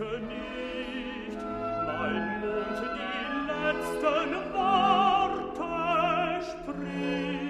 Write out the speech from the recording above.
heute nicht mein Mund die letzten Worte spricht.